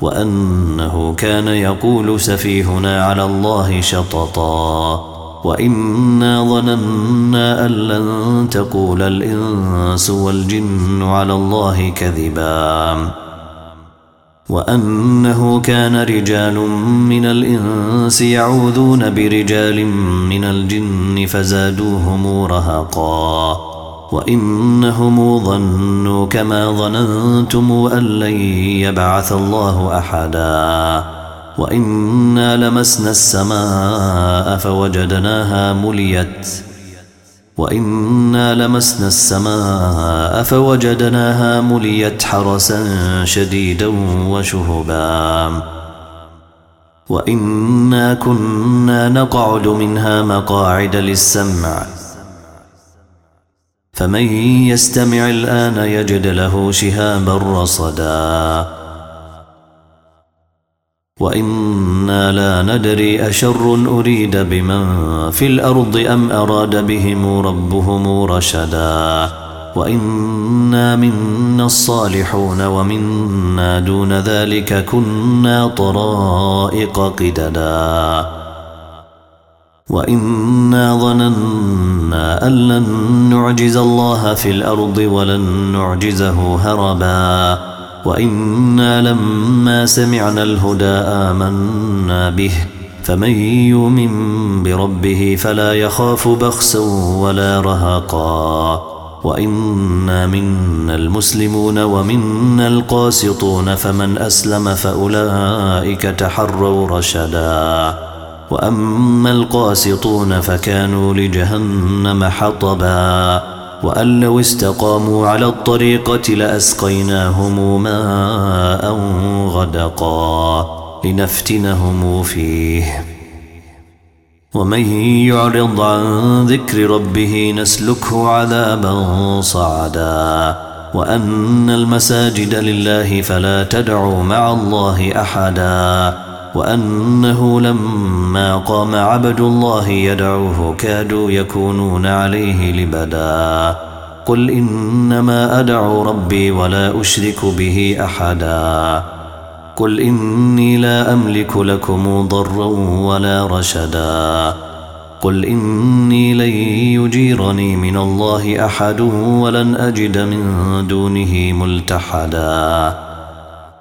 وأنه كان يقول سفيهنا على الله شططا وإنا ظننا أن لن تقول الإنس والجن على الله كذبا. وأنه كان رجال من الإنس يعوذون برجال من الجن فزادوهم رهقا. وإنهم ظنوا كما ظننتم أن لن يبعث الله أحدا. وإنا لمسنا السماء فوجدناها مليت. وإنا لمسنا السماء فوجدناها مليت حرسا شديدا وشهبا. وإنا كنا نقعد منها مقاعد للسمع. فمن يستمع الآن يجد له شهابا رصدا. وإنا لا ندري أشر أريد بمن في الأرض أم أراد بهم ربهم رشدا. وإنا منا الصالحون ومنا دون ذلك كنا طرائق قددا. وإنا ظننا أن لن نعجز الله في الأرض ولن نعجزه هربا. وإنا لما سمعنا الهدى آمنا به. فمن يؤمن بربه فلا يخاف بخسا ولا رهقا وإنا منا المسلمون ومنا القاسطون. فمن أسلم فأولئك تحروا رشدا. وأما القاسطون فكانوا لجهنم حطبا وأن لو استقاموا على الطريقة لأسقيناهم ماء غدقا لنفتنهم فيه. ومن يعرض عن ذكر ربه نسلكه عذابا صعدا. وأن المساجد لله فلا تدعوا مع الله أحدا. وأنه لما قام عبد الله يدعوه كادوا يكونون عليه لبدا. قل إنما أدعو ربي ولا أشرك به أحدا. قل إني لا أملك لكم ضرا ولا رشدا. قل إني لن يجيرني من الله أحد ولن أجد من دونه ملتحدا.